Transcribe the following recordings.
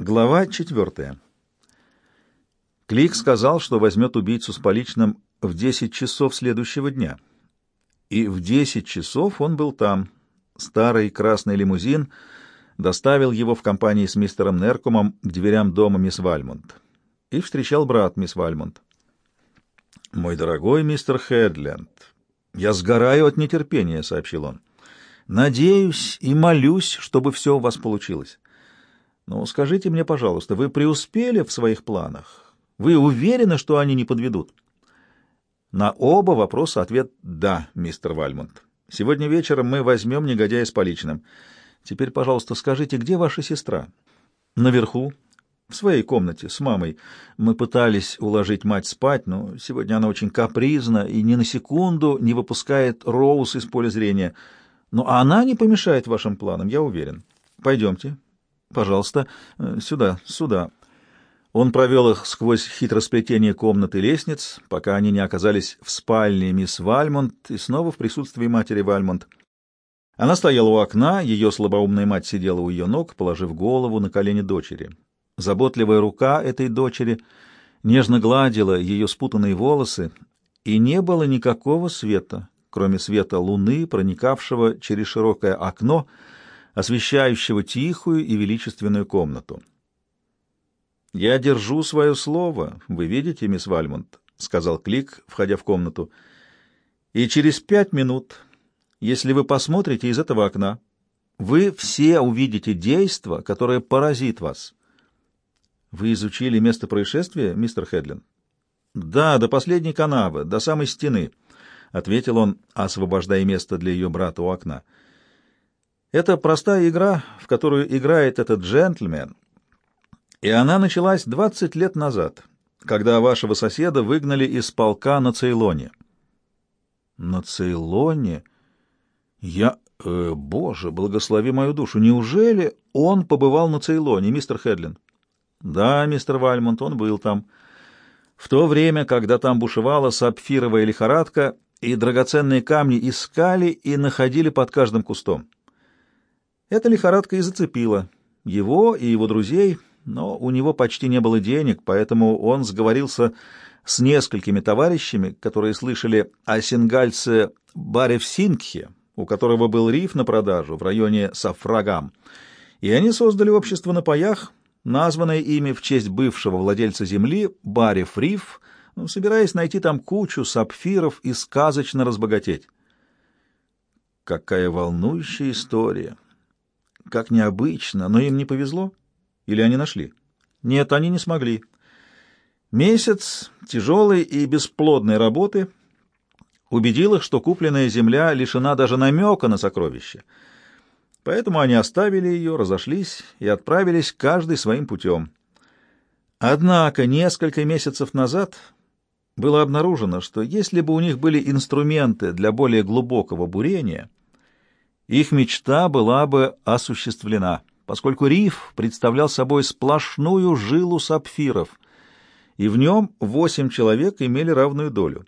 Глава четвертая. Клик сказал, что возьмет убийцу с поличным в десять часов следующего дня. И в десять часов он был там. Старый красный лимузин доставил его в компании с мистером Неркумом к дверям дома мисс Вальмонт. И встречал брат мисс Вальмонт. «Мой дорогой мистер Хедленд, я сгораю от нетерпения», — сообщил он. «Надеюсь и молюсь, чтобы все у вас получилось». Но скажите мне, пожалуйста, вы преуспели в своих планах? Вы уверены, что они не подведут? На оба вопроса ответ «да», мистер Вальмонт. Сегодня вечером мы возьмем негодяя с поличным. Теперь, пожалуйста, скажите, где ваша сестра? Наверху, в своей комнате, с мамой. Мы пытались уложить мать спать, но сегодня она очень капризна и ни на секунду не выпускает Роуз из поля зрения. Но она не помешает вашим планам, я уверен. Пойдемте, Пожалуйста, э, сюда, сюда. Он провел их сквозь хитросплетение комнат и лестниц, пока они не оказались в спальне мисс Вальмонт и снова в присутствии матери Вальмонт. Она стояла у окна, ее слабоумная мать сидела у ее ног, положив голову на колени дочери. Заботливая рука этой дочери нежно гладила ее спутанные волосы, и не было никакого света, кроме света луны, проникавшего через широкое окно, освещающего тихую и величественную комнату. «Я держу свое слово, вы видите, мисс Вальмонт», — сказал Клик, входя в комнату. «И через пять минут, если вы посмотрите из этого окна, вы все увидите действо, которое поразит вас». «Вы изучили место происшествия, мистер Хедлин?» «Да, до последней канавы, до самой стены», — ответил он, освобождая место для ее брата у окна. «Да». Это простая игра, в которую играет этот джентльмен, и она началась 20 лет назад, когда вашего соседа выгнали из полка на Цейлоне. На Цейлоне? Я... Э, боже, благослови мою душу. Неужели он побывал на Цейлоне, мистер Хедлин? Да, мистер Вальмонт, он был там. В то время, когда там бушевала сапфировая лихорадка, и драгоценные камни искали и находили под каждым кустом. Эта лихорадка и зацепила его и его друзей, но у него почти не было денег, поэтому он сговорился с несколькими товарищами, которые слышали о сингальце Баревсингхе, у которого был риф на продажу в районе Сафрагам, и они создали общество на паях, названное ими в честь бывшего владельца земли Барев Риф, ну, собираясь найти там кучу сапфиров и сказочно разбогатеть. Какая волнующая история! Как необычно, но им не повезло? Или они нашли? Нет, они не смогли. Месяц тяжелой и бесплодной работы убедил их, что купленная земля лишена даже намека на сокровище. Поэтому они оставили ее, разошлись и отправились каждый своим путем. Однако несколько месяцев назад было обнаружено, что если бы у них были инструменты для более глубокого бурения, их мечта была бы осуществлена, поскольку риф представлял собой сплошную жилу сапфиров, и в нем восемь человек имели равную долю.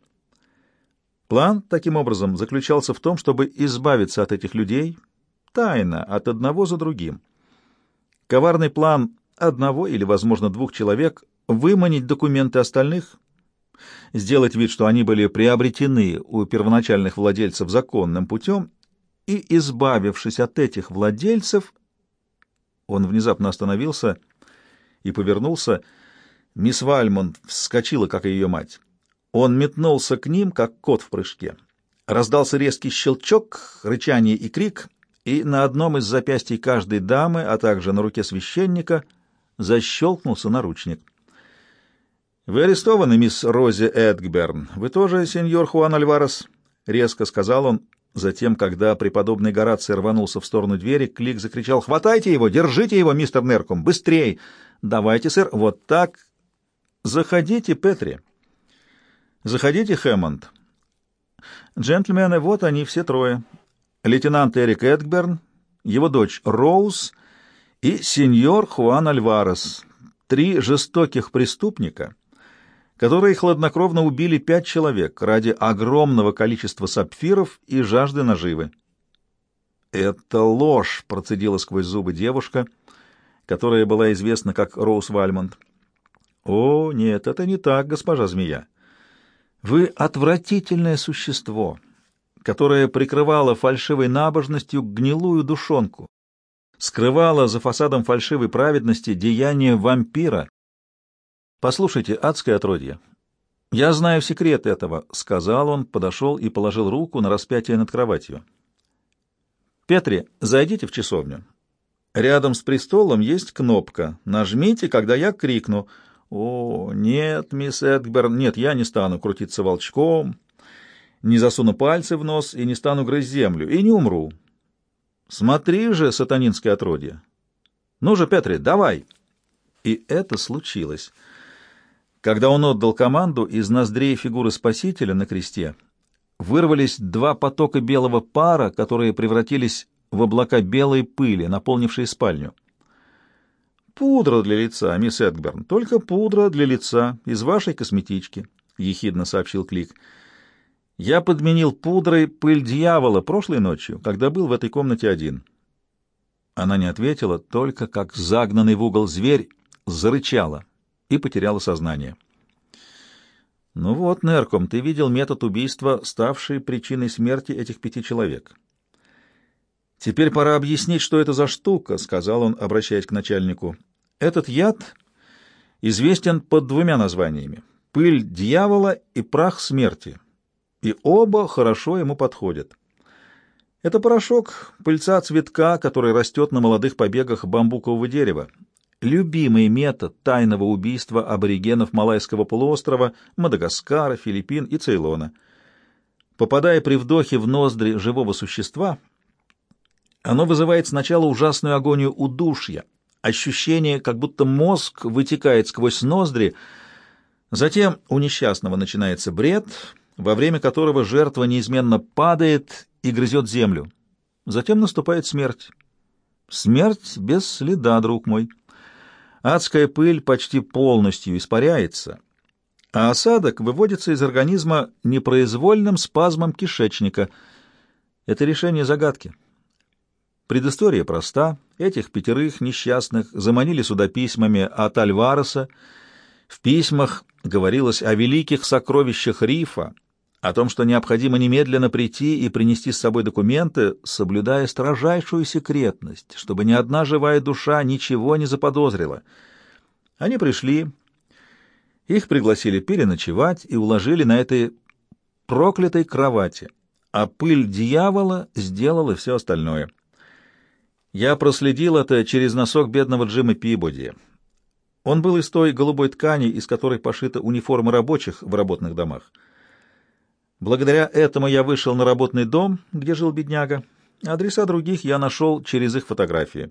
План, таким образом, заключался в том, чтобы избавиться от этих людей тайно, от одного за другим. Коварный план одного или, возможно, двух человек выманить документы остальных, сделать вид, что они были приобретены у первоначальных владельцев законным путем и, избавившись от этих владельцев, он внезапно остановился и повернулся. Мисс Вальмонт вскочила, как и ее мать. Он метнулся к ним, как кот в прыжке. Раздался резкий щелчок, рычание и крик, и на одном из запястий каждой дамы, а также на руке священника, защелкнулся наручник. «Вы арестованы, мисс Рози Эдгберн. Вы тоже, сеньор Хуан Альварес?» — резко сказал он, Затем, когда преподобный Гораций рванулся в сторону двери, Клик закричал «Хватайте его! Держите его, мистер Нерком! Быстрей! Давайте, сэр! Вот так! Заходите, Петри!» «Заходите, Хэммонд!» «Джентльмены, вот они все трое. Лейтенант Эрик Эдгберн, его дочь Роуз и сеньор Хуан Альварес. Три жестоких преступника» которые хладнокровно убили пять человек ради огромного количества сапфиров и жажды наживы. «Это ложь!» — процедила сквозь зубы девушка, которая была известна как Роуз Вальмонт. «О, нет, это не так, госпожа змея. Вы отвратительное существо, которое прикрывало фальшивой набожностью гнилую душонку, скрывало за фасадом фальшивой праведности деяния вампира. Послушайте, адское отродье, я знаю секрет этого, — сказал он, подошел и положил руку на распятие над кроватью. Петри, зайдите в часовню. Рядом с престолом есть кнопка. Нажмите, когда я крикну — «О, нет, мисс Эдгберн, нет, я не стану крутиться волчком, не засуну пальцы в нос и не стану грызть землю, и не умру. Смотри же, сатанинское отродье! Ну же, Петри, давай!» И это случилось. Когда он отдал команду, из ноздрей фигуры Спасителя на кресте вырвались два потока белого пара, которые превратились в облака белой пыли, наполнившие спальню. «Пудра для лица, мисс Эдгберн, только пудра для лица из вашей косметички», — ехидно сообщил Клик. «Я подменил пудрой пыль дьявола прошлой ночью, когда был в этой комнате один». Она не ответила, только как загнанный в угол зверь зарычала и потеряла сознание. «Ну вот, Нерком, ты видел метод убийства, ставший причиной смерти этих пяти человек». «Теперь пора объяснить, что это за штука», — сказал он, обращаясь к начальнику. Этот яд известен под двумя названиями — пыль дьявола и прах смерти, и оба хорошо ему подходят. Это порошок, пыльца цветка, который растет на молодых побегах бамбукового дерева, любимый метод тайного убийства аборигенов Малайского полуострова, Мадагаскара, Филиппин и Цейлона. Попадая при вдохе в ноздри живого существа, оно вызывает сначала ужасную агонию удушья, ощущение, как будто мозг вытекает сквозь ноздри. Затем у несчастного начинается бред, во время которого жертва неизменно падает и грызет землю. Затем наступает смерть. Смерть без следа, друг мой. Адская пыль почти полностью испаряется, а осадок выводится из организма непроизвольным спазмом кишечника. Это решение загадки. Предыстория проста. Этих пятерых несчастных заманили сюда письмами от Альвареса. В письмах говорилось о великих сокровищах рифа, о том, что необходимо немедленно прийти и принести с собой документы, соблюдая строжайшую секретность, чтобы ни одна живая душа ничего не заподозрила. Они пришли, их пригласили переночевать и уложили на этой проклятой кровати, а пыль дьявола сделала все остальное — я проследил это через носок бедного Джима Пибоди. Он был из той голубой ткани, из которой пошита униформа рабочих в работных домах. Благодаря этому я вышел на работный дом, где жил бедняга. Адреса других я нашел через их фотографии.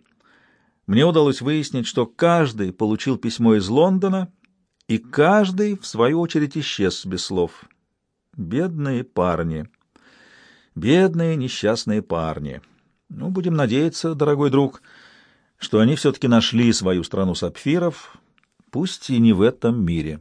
Мне удалось выяснить, что каждый получил письмо из Лондона, и каждый, в свою очередь, исчез без слов. Бедные парни. Бедные несчастные парни. Ну, будем надеяться, дорогой друг, что они все-таки нашли свою страну сапфиров, пусть и не в этом мире».